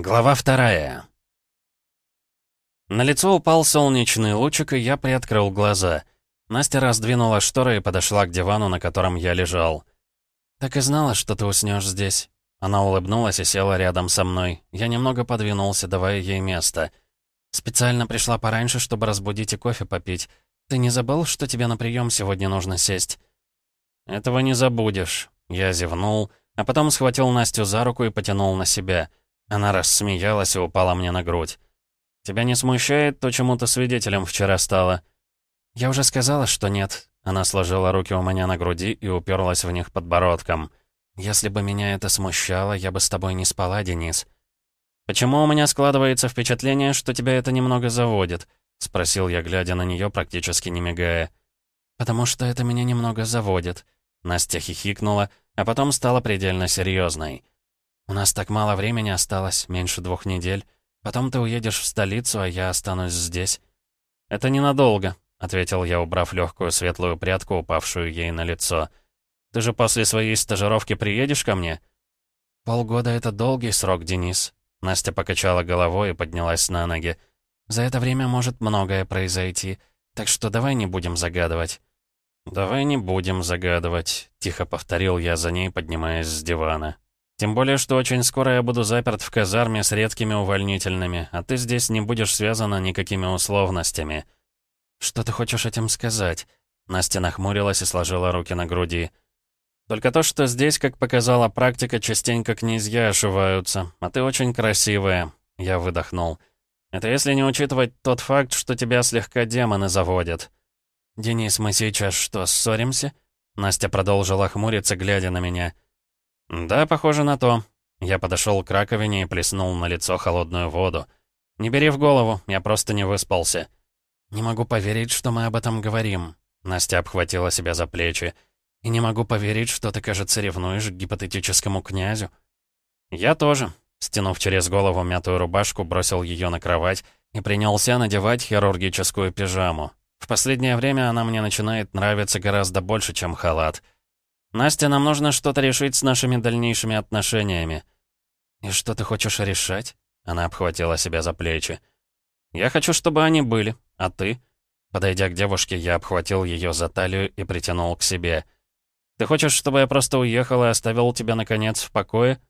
Глава вторая. На лицо упал солнечный лучик, и я приоткрыл глаза. Настя раздвинула шторы и подошла к дивану, на котором я лежал. «Так и знала, что ты уснешь здесь». Она улыбнулась и села рядом со мной. Я немного подвинулся, давая ей место. «Специально пришла пораньше, чтобы разбудить и кофе попить. Ты не забыл, что тебе на прием сегодня нужно сесть?» «Этого не забудешь». Я зевнул, а потом схватил Настю за руку и потянул на себя. Она рассмеялась и упала мне на грудь. «Тебя не смущает то, чему ты свидетелем вчера стала?» «Я уже сказала, что нет». Она сложила руки у меня на груди и уперлась в них подбородком. «Если бы меня это смущало, я бы с тобой не спала, Денис». «Почему у меня складывается впечатление, что тебя это немного заводит?» — спросил я, глядя на нее, практически не мигая. «Потому что это меня немного заводит». Настя хихикнула, а потом стала предельно серьезной. «У нас так мало времени осталось, меньше двух недель. Потом ты уедешь в столицу, а я останусь здесь». «Это ненадолго», — ответил я, убрав легкую светлую прядку, упавшую ей на лицо. «Ты же после своей стажировки приедешь ко мне?» «Полгода — это долгий срок, Денис». Настя покачала головой и поднялась на ноги. «За это время может многое произойти, так что давай не будем загадывать». «Давай не будем загадывать», — тихо повторил я за ней, поднимаясь с дивана. Тем более, что очень скоро я буду заперт в казарме с редкими увольнительными, а ты здесь не будешь связана никакими условностями». «Что ты хочешь этим сказать?» Настя нахмурилась и сложила руки на груди. «Только то, что здесь, как показала практика, частенько князья ошиваются, а ты очень красивая», — я выдохнул. «Это если не учитывать тот факт, что тебя слегка демоны заводят». «Денис, мы сейчас что, ссоримся?» Настя продолжила хмуриться, глядя на меня. «Да, похоже на то». Я подошел к раковине и плеснул на лицо холодную воду. «Не бери в голову, я просто не выспался». «Не могу поверить, что мы об этом говорим». Настя обхватила себя за плечи. «И не могу поверить, что ты, кажется, ревнуешь к гипотетическому князю». «Я тоже». Стянув через голову мятую рубашку, бросил ее на кровать и принялся надевать хирургическую пижаму. В последнее время она мне начинает нравиться гораздо больше, чем халат. «Настя, нам нужно что-то решить с нашими дальнейшими отношениями». «И что ты хочешь решать?» Она обхватила себя за плечи. «Я хочу, чтобы они были. А ты?» Подойдя к девушке, я обхватил ее за талию и притянул к себе. «Ты хочешь, чтобы я просто уехал и оставил тебя, наконец, в покое?»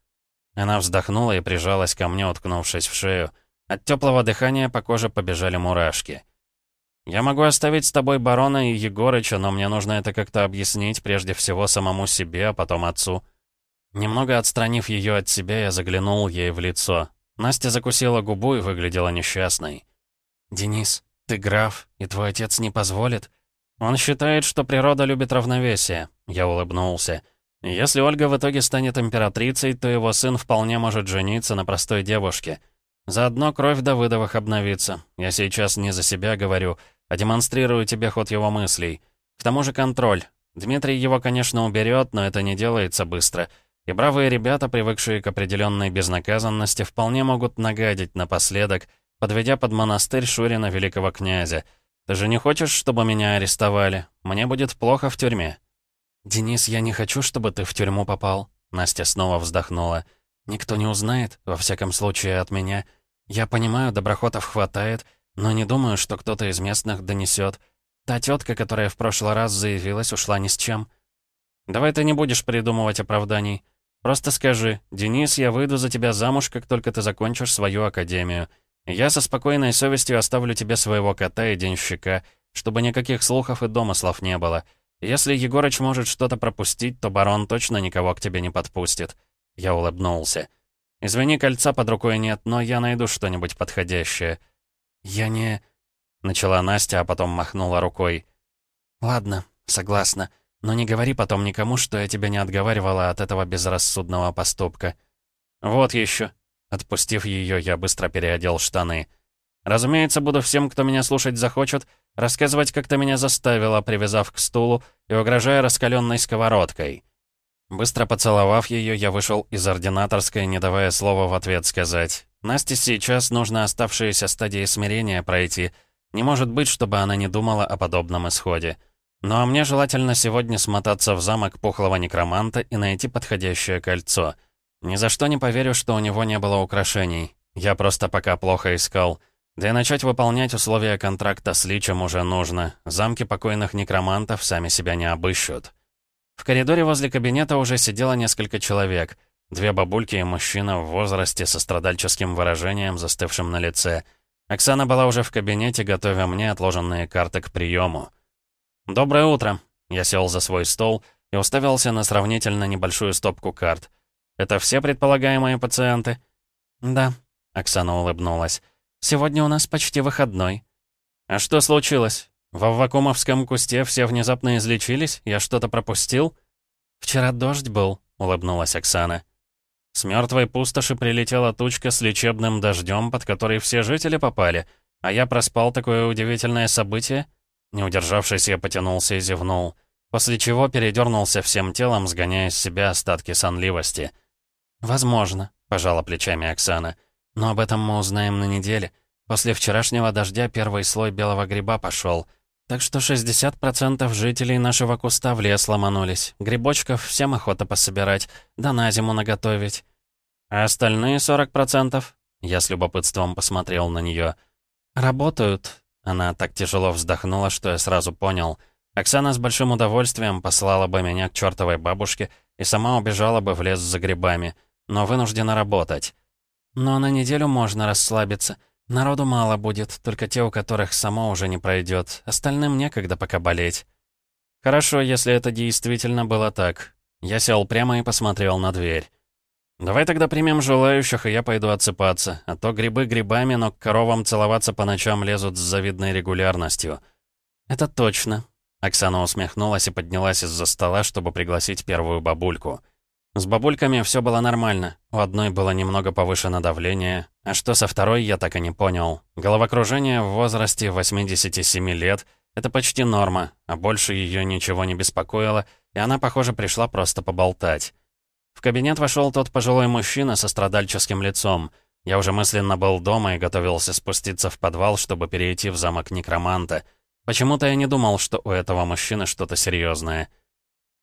Она вздохнула и прижалась ко мне, уткнувшись в шею. От теплого дыхания по коже побежали мурашки. «Я могу оставить с тобой барона и Егорыча, но мне нужно это как-то объяснить прежде всего самому себе, а потом отцу». Немного отстранив ее от себя, я заглянул ей в лицо. Настя закусила губу и выглядела несчастной. «Денис, ты граф, и твой отец не позволит?» «Он считает, что природа любит равновесие», — я улыбнулся. «Если Ольга в итоге станет императрицей, то его сын вполне может жениться на простой девушке. Заодно кровь Давыдовых обновится. Я сейчас не за себя говорю, а демонстрирую тебе ход его мыслей. К тому же контроль. Дмитрий его, конечно, уберет, но это не делается быстро. И бравые ребята, привыкшие к определенной безнаказанности, вполне могут нагадить напоследок, подведя под монастырь Шурина великого князя. Ты же не хочешь, чтобы меня арестовали? Мне будет плохо в тюрьме». «Денис, я не хочу, чтобы ты в тюрьму попал», — Настя снова вздохнула. «Никто не узнает, во всяком случае, от меня. Я понимаю, доброхотов хватает, — но не думаю, что кто-то из местных донесет. Та тетка, которая в прошлый раз заявилась, ушла ни с чем. Давай ты не будешь придумывать оправданий. Просто скажи, Денис, я выйду за тебя замуж, как только ты закончишь свою академию. Я со спокойной совестью оставлю тебе своего кота и денщика, чтобы никаких слухов и домыслов не было. Если Егорыч может что-то пропустить, то барон точно никого к тебе не подпустит. Я улыбнулся. Извини, кольца под рукой нет, но я найду что-нибудь подходящее. «Я не...» — начала Настя, а потом махнула рукой. «Ладно, согласна. Но не говори потом никому, что я тебя не отговаривала от этого безрассудного поступка». «Вот еще». Отпустив ее, я быстро переодел штаны. «Разумеется, буду всем, кто меня слушать захочет, рассказывать, как ты меня заставила, привязав к стулу и угрожая раскаленной сковородкой». Быстро поцеловав ее, я вышел из ординаторской, не давая слова в ответ сказать. Насте сейчас нужно оставшиеся стадии смирения пройти. Не может быть, чтобы она не думала о подобном исходе. Ну а мне желательно сегодня смотаться в замок пухлого некроманта и найти подходящее кольцо. Ни за что не поверю, что у него не было украшений. Я просто пока плохо искал. Да и начать выполнять условия контракта с Личем уже нужно. Замки покойных некромантов сами себя не обыщут. В коридоре возле кабинета уже сидело несколько человек. Две бабульки и мужчина в возрасте со страдальческим выражением, застывшим на лице. Оксана была уже в кабинете, готовя мне отложенные карты к приему. «Доброе утро!» Я сел за свой стол и уставился на сравнительно небольшую стопку карт. «Это все предполагаемые пациенты?» «Да», — Оксана улыбнулась. «Сегодня у нас почти выходной». «А что случилось? В Аввакумовском кусте все внезапно излечились? Я что-то пропустил?» «Вчера дождь был», — улыбнулась Оксана. «С мертвой пустоши прилетела тучка с лечебным дождем, под который все жители попали, а я проспал такое удивительное событие?» Не удержавшись, я потянулся и зевнул, после чего передернулся всем телом, сгоняя с себя остатки сонливости. «Возможно», — пожала плечами Оксана. «Но об этом мы узнаем на неделе. После вчерашнего дождя первый слой белого гриба пошел. Так что 60% жителей нашего куста в лес ломанулись. Грибочков всем охота пособирать, да на зиму наготовить». «А остальные 40%?» Я с любопытством посмотрел на нее. «Работают». Она так тяжело вздохнула, что я сразу понял. Оксана с большим удовольствием послала бы меня к чертовой бабушке и сама убежала бы в лес за грибами — но вынуждена работать. Но на неделю можно расслабиться. Народу мало будет, только те, у которых само уже не пройдет. Остальным некогда пока болеть. Хорошо, если это действительно было так. Я сел прямо и посмотрел на дверь. Давай тогда примем желающих, и я пойду отсыпаться. А то грибы грибами, но к коровам целоваться по ночам лезут с завидной регулярностью. Это точно. Оксана усмехнулась и поднялась из-за стола, чтобы пригласить первую бабульку. С бабульками все было нормально. У одной было немного повышено давление, а что со второй, я так и не понял. Головокружение в возрасте 87 лет — это почти норма, а больше ее ничего не беспокоило, и она, похоже, пришла просто поболтать. В кабинет вошел тот пожилой мужчина со страдальческим лицом. Я уже мысленно был дома и готовился спуститься в подвал, чтобы перейти в замок некроманта. Почему-то я не думал, что у этого мужчины что-то серьезное.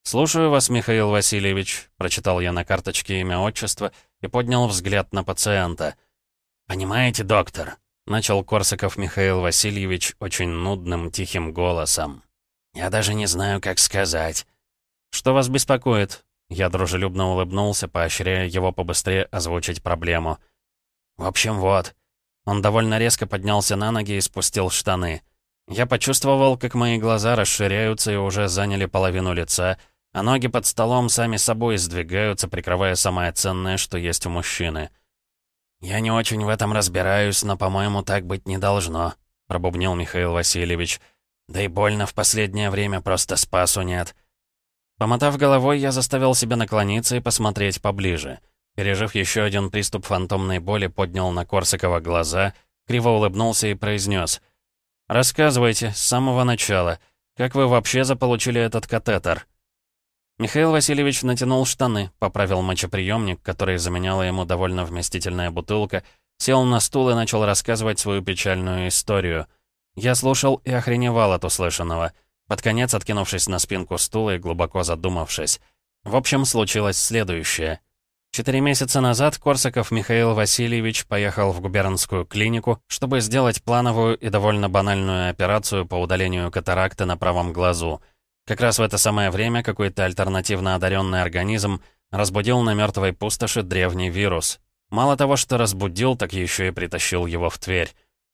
«Слушаю вас, Михаил Васильевич», — прочитал я на карточке имя отчества и поднял взгляд на пациента. «Понимаете, доктор?» — начал Корсаков Михаил Васильевич очень нудным, тихим голосом. «Я даже не знаю, как сказать». «Что вас беспокоит?» Я дружелюбно улыбнулся, поощряя его побыстрее озвучить проблему. «В общем, вот». Он довольно резко поднялся на ноги и спустил штаны. Я почувствовал, как мои глаза расширяются и уже заняли половину лица — а ноги под столом сами собой сдвигаются, прикрывая самое ценное, что есть у мужчины. «Я не очень в этом разбираюсь, но, по-моему, так быть не должно», — пробубнил Михаил Васильевич. «Да и больно в последнее время, просто спасу нет». Помотав головой, я заставил себя наклониться и посмотреть поближе. Пережив еще один приступ фантомной боли, поднял на Корсакова глаза, криво улыбнулся и произнес. «Рассказывайте, с самого начала, как вы вообще заполучили этот катетер?» Михаил Васильевич натянул штаны, поправил мочеприемник, который заменяла ему довольно вместительная бутылка, сел на стул и начал рассказывать свою печальную историю. Я слушал и охреневал от услышанного, под конец откинувшись на спинку стула и глубоко задумавшись. В общем, случилось следующее. Четыре месяца назад Корсаков Михаил Васильевич поехал в губернскую клинику, чтобы сделать плановую и довольно банальную операцию по удалению катаракты на правом глазу — как раз в это самое время какой-то альтернативно одаренный организм разбудил на мертвой пустоши древний вирус. Мало того, что разбудил, так еще и притащил его в Тверь.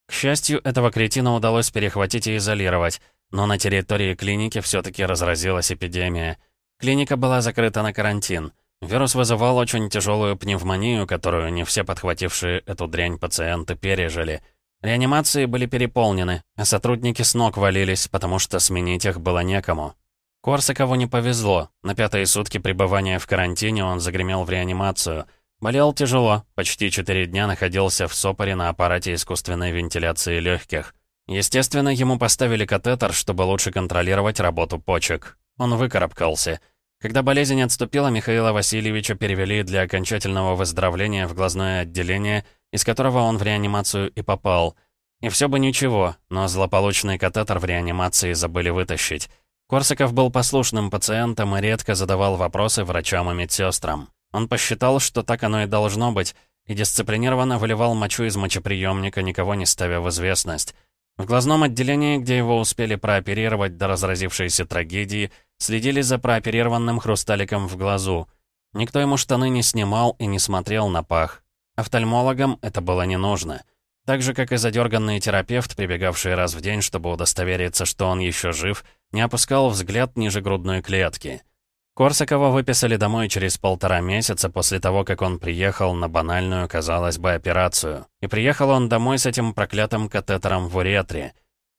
К счастью, этого кретина удалось перехватить и изолировать, но на территории клиники все-таки разразилась эпидемия. Клиника была закрыта на карантин. Вирус вызывал очень тяжелую пневмонию, которую не все подхватившие эту дрянь пациенты пережили. Реанимации были переполнены, а сотрудники с ног валились, потому что сменить их было некому. Корсакову не повезло. На пятые сутки пребывания в карантине он загремел в реанимацию. Болел тяжело, почти четыре дня находился в сопоре на аппарате искусственной вентиляции легких. Естественно, ему поставили катетер, чтобы лучше контролировать работу почек. Он выкарабкался. Когда болезнь отступила, Михаила Васильевича перевели для окончательного выздоровления в глазное отделение, из которого он в реанимацию и попал. И все бы ничего, но злополучный катетер в реанимации забыли вытащить. Корсаков был послушным пациентом и редко задавал вопросы врачам и медсестрам. Он посчитал, что так оно и должно быть, и дисциплинированно выливал мочу из мочеприемника, никого не ставя в известность. В глазном отделении, где его успели прооперировать до разразившейся трагедии, следили за прооперированным хрусталиком в глазу. Никто ему штаны не снимал и не смотрел на пах. Офтальмологам это было не нужно. Так же, как и задерганный терапевт, прибегавший раз в день, чтобы удостовериться, что он еще жив, не опускал взгляд ниже грудной клетки. Корсакова выписали домой через полтора месяца после того, как он приехал на банальную, казалось бы, операцию. И приехал он домой с этим проклятым катетером в уретре.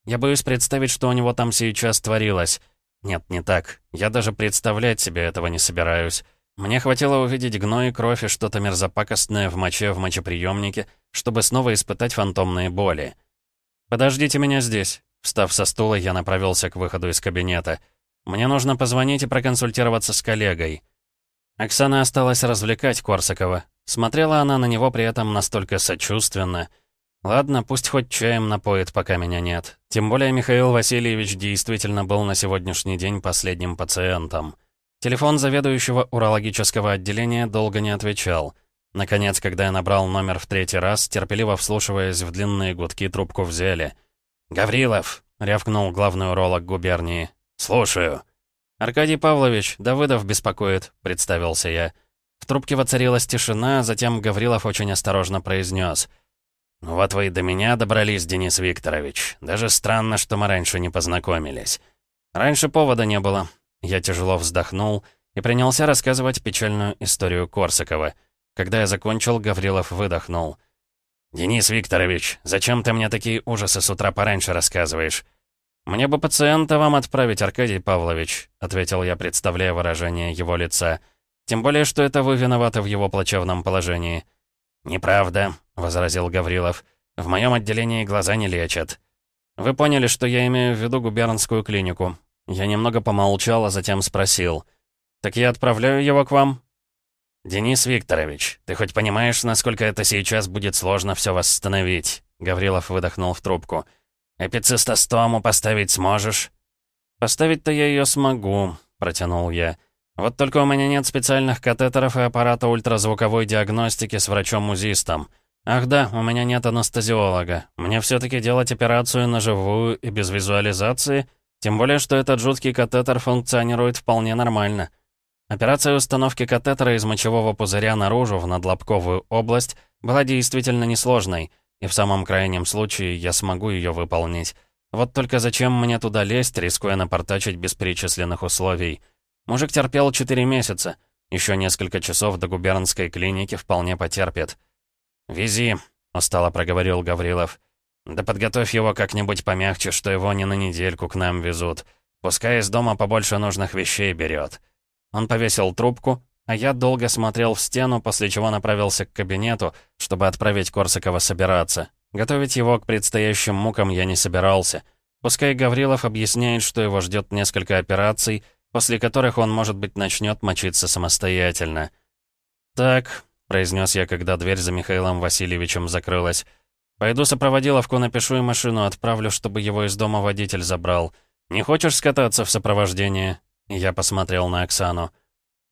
Я боюсь представить, что у него там сейчас творилось. Нет, не так. Я даже представлять себе этого не собираюсь. Мне хватило увидеть гной кровь и что-то мерзопакостное в моче в мочеприемнике, чтобы снова испытать фантомные боли. «Подождите меня здесь». Встав со стула, я направился к выходу из кабинета. «Мне нужно позвонить и проконсультироваться с коллегой». Оксана осталась развлекать Корсакова. Смотрела она на него при этом настолько сочувственно. Ладно, пусть хоть чаем напоит, пока меня нет. Тем более Михаил Васильевич действительно был на сегодняшний день последним пациентом. Телефон заведующего урологического отделения долго не отвечал. Наконец, когда я набрал номер в третий раз, терпеливо вслушиваясь в длинные гудки, трубку взяли. «Гаврилов!» — рявкнул главный уролог губернии. «Слушаю». «Аркадий Павлович, Давыдов беспокоит», — представился я. В трубке воцарилась тишина, затем Гаврилов очень осторожно произнес. «Ну вот вы и до меня добрались, Денис Викторович. Даже странно, что мы раньше не познакомились. Раньше повода не было. Я тяжело вздохнул и принялся рассказывать печальную историю Корсакова. Когда я закончил, Гаврилов выдохнул. «Денис Викторович, зачем ты мне такие ужасы с утра пораньше рассказываешь?» «Мне бы пациента вам отправить, Аркадий Павлович», — ответил я, представляя выражение его лица. «Тем более, что это вы виноваты в его плачевном положении». «Неправда», — возразил Гаврилов. «В моем отделении глаза не лечат». «Вы поняли, что я имею в виду губернскую клинику. Я немного помолчал, а затем спросил. «Так я отправляю его к вам?» «Денис Викторович, ты хоть понимаешь, насколько это сейчас будет сложно все восстановить?» Гаврилов выдохнул в трубку. «Эпицистостому поставить сможешь?» «Поставить-то я ее смогу», — протянул я. «Вот только у меня нет специальных катетеров и аппарата ультразвуковой диагностики с врачом-музистом. Ах да, у меня нет анестезиолога. Мне все таки делать операцию на живую и без визуализации?» Тем более, что этот жуткий катетер функционирует вполне нормально. Операция установки катетера из мочевого пузыря наружу в надлобковую область была действительно несложной, и в самом крайнем случае я смогу ее выполнить. Вот только зачем мне туда лезть, рискуя напортачить без перечисленных условий? Мужик терпел 4 месяца. Еще несколько часов до губернской клиники вполне потерпит. «Вези», — устало проговорил Гаврилов. «Да подготовь его как-нибудь помягче, что его не на недельку к нам везут. Пускай из дома побольше нужных вещей берет». Он повесил трубку, а я долго смотрел в стену, после чего направился к кабинету, чтобы отправить Корсакова собираться. Готовить его к предстоящим мукам я не собирался. Пускай Гаврилов объясняет, что его ждет несколько операций, после которых он, может быть, начнет мочиться самостоятельно. «Так», — произнес я, когда дверь за Михаилом Васильевичем закрылась, — Пойду сопроводиловку напишу и машину отправлю, чтобы его из дома водитель забрал. Не хочешь скататься в сопровождение?» Я посмотрел на Оксану.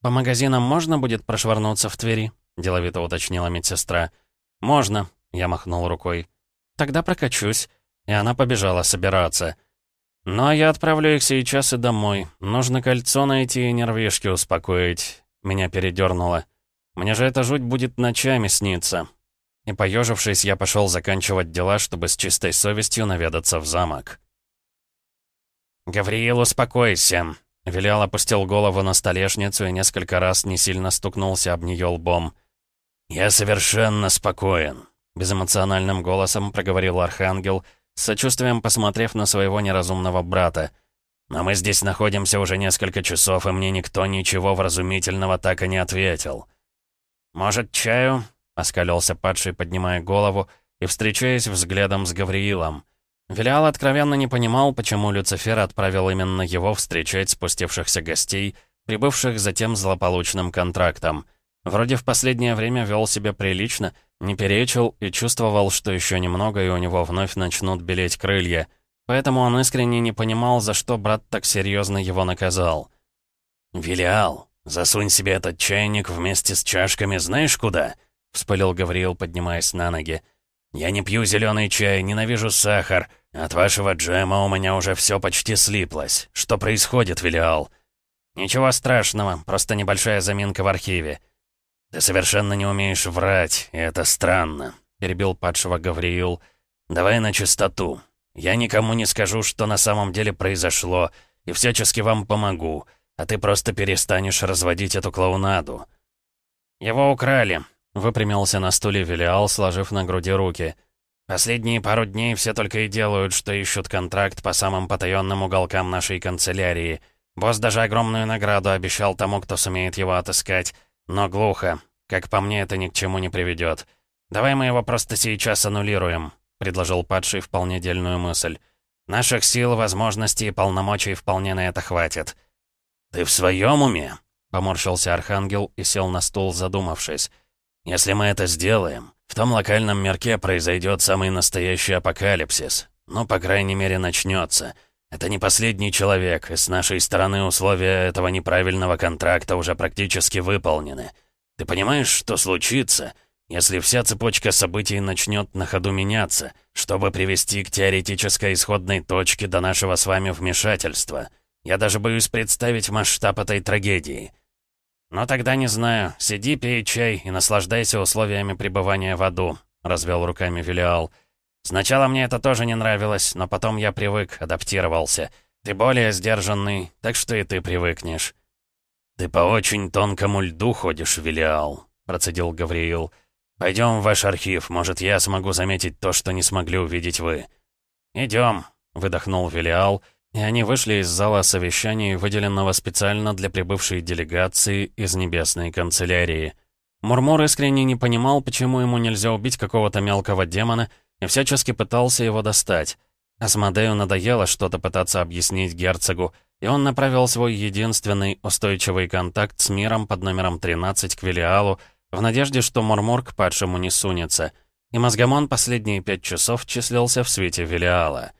«По магазинам можно будет прошвырнуться в Твери?» — деловито уточнила медсестра. «Можно», — я махнул рукой. «Тогда прокачусь». И она побежала собираться. «Ну а я отправлю их сейчас и домой. Нужно кольцо найти и нервишки успокоить». Меня передернуло. «Мне же эта жуть будет ночами сниться. И поежившись, я пошел заканчивать дела, чтобы с чистой совестью наведаться в замок. «Гавриил, успокойся!» Вилял опустил голову на столешницу и несколько раз не сильно стукнулся об нее лбом. «Я совершенно спокоен», — безэмоциональным голосом проговорил Архангел, с сочувствием посмотрев на своего неразумного брата. «Но мы здесь находимся уже несколько часов, и мне никто ничего вразумительного так и не ответил». «Может, чаю?» — оскалился падший, поднимая голову и встречаясь взглядом с Гавриилом. Велиал откровенно не понимал, почему Люцифер отправил именно его встречать спустившихся гостей, прибывших за тем злополучным контрактом. Вроде в последнее время вел себя прилично, не перечил и чувствовал, что еще немного, и у него вновь начнут белеть крылья. Поэтому он искренне не понимал, за что брат так серьезно его наказал. «Велиал, засунь себе этот чайник вместе с чашками знаешь куда?» — вспылил Гавриил, поднимаясь на ноги. «Я не пью зеленый чай, ненавижу сахар. От вашего джема у меня уже все почти слиплось. Что происходит, Велиал?» «Ничего страшного, просто небольшая заминка в архиве». «Ты совершенно не умеешь врать, и это странно», — перебил падшего Гавриил. «Давай на чистоту. Я никому не скажу, что на самом деле произошло, и всячески вам помогу, а ты просто перестанешь разводить эту клоунаду». «Его украли», — выпрямился на стуле Велиал, сложив на груди руки. «Последние пару дней все только и делают, что ищут контракт по самым потаенным уголкам нашей канцелярии. Босс даже огромную награду обещал тому, кто сумеет его отыскать. Но глухо. Как по мне, это ни к чему не приведет. Давай мы его просто сейчас аннулируем», — предложил падший вполне дельную мысль. «Наших сил, возможностей и полномочий вполне на это хватит». «Ты в своем уме?» — поморщился Архангел и сел на стул, задумавшись. Если мы это сделаем, в том локальном мирке произойдет самый настоящий апокалипсис. Ну, по крайней мере, начнется. Это не последний человек, и с нашей стороны условия этого неправильного контракта уже практически выполнены. Ты понимаешь, что случится, если вся цепочка событий начнет на ходу меняться, чтобы привести к теоретической исходной точке до нашего с вами вмешательства? Я даже боюсь представить масштаб этой трагедии. «Но тогда не знаю. Сиди, пей чай и наслаждайся условиями пребывания в аду», — развел руками Велиал. «Сначала мне это тоже не нравилось, но потом я привык, адаптировался. Ты более сдержанный, так что и ты привыкнешь». «Ты по очень тонкому льду ходишь, Велиал», — процедил Гавриил. «Пойдем в ваш архив, может, я смогу заметить то, что не смогли увидеть вы». «Идем», — выдохнул Велиал и они вышли из зала совещаний, выделенного специально для прибывшей делегации из Небесной канцелярии. Мурмур искренне не понимал, почему ему нельзя убить какого-то мелкого демона, и всячески пытался его достать. Асмодею надоело что-то пытаться объяснить герцогу, и он направил свой единственный устойчивый контакт с миром под номером 13 к Велиалу, в надежде, что Мурмур к падшему не сунется. И Мозгамон последние пять часов числился в свете Велиала.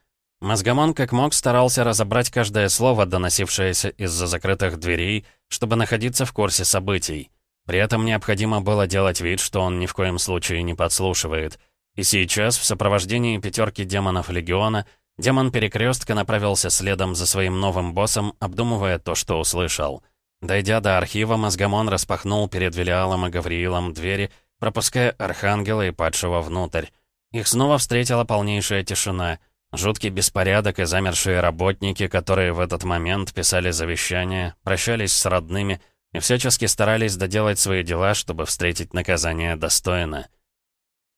Мозгомон как мог старался разобрать каждое слово, доносившееся из-за закрытых дверей, чтобы находиться в курсе событий. При этом необходимо было делать вид, что он ни в коем случае не подслушивает. И сейчас, в сопровождении пятерки демонов Легиона, демон Перекрестка направился следом за своим новым боссом, обдумывая то, что услышал. Дойдя до архива, Мозгомон распахнул перед Велиалом и Гавриилом двери, пропуская Архангела и Падшего внутрь. Их снова встретила полнейшая тишина — Жуткий беспорядок и замершие работники, которые в этот момент писали завещания, прощались с родными и всячески старались доделать свои дела, чтобы встретить наказание достойно.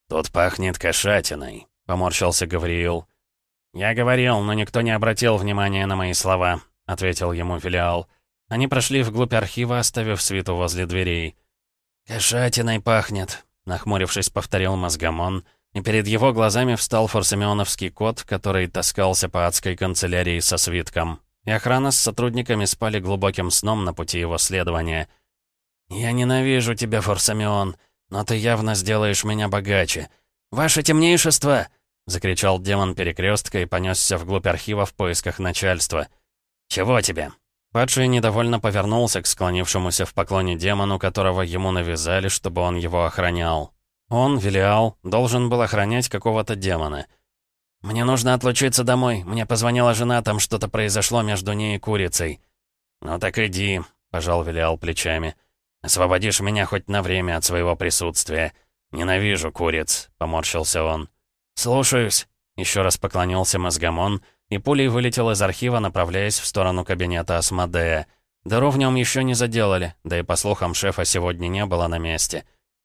«Тут пахнет кошатиной», — поморщился Гавриил. «Я говорил, но никто не обратил внимания на мои слова», — ответил ему филиал. Они прошли вглубь архива, оставив свиту возле дверей. «Кошатиной пахнет», — нахмурившись, повторил Мозгамон, и перед его глазами встал форсамионовский кот, который таскался по адской канцелярии со свитком. И охрана с сотрудниками спали глубоким сном на пути его следования. «Я ненавижу тебя, Форсамион, но ты явно сделаешь меня богаче. Ваше темнейшество!» — закричал демон перекрестка и понесся вглубь архива в поисках начальства. «Чего тебе?» Падший недовольно повернулся к склонившемуся в поклоне демону, которого ему навязали, чтобы он его охранял. Он, Велиал, должен был охранять какого-то демона. «Мне нужно отлучиться домой. Мне позвонила жена, там что-то произошло между ней и курицей». «Ну так иди», — пожал Велиал плечами. «Освободишь меня хоть на время от своего присутствия. Ненавижу куриц», — поморщился он. «Слушаюсь», — еще раз поклонился Мозгамон, и пулей вылетел из архива, направляясь в сторону кабинета Асмодея. Дыру в нем еще не заделали, да и, по слухам, шефа сегодня не было на месте.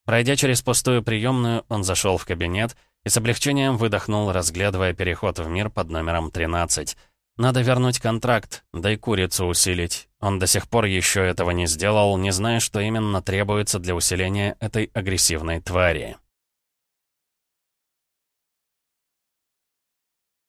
Пройдя через пустую приемную, он зашел в кабинет и с облегчением выдохнул, разглядывая переход в мир под номером 13. Надо вернуть контракт, да и курицу усилить. Он до сих пор еще этого не сделал, не зная, что именно требуется для усиления этой агрессивной твари.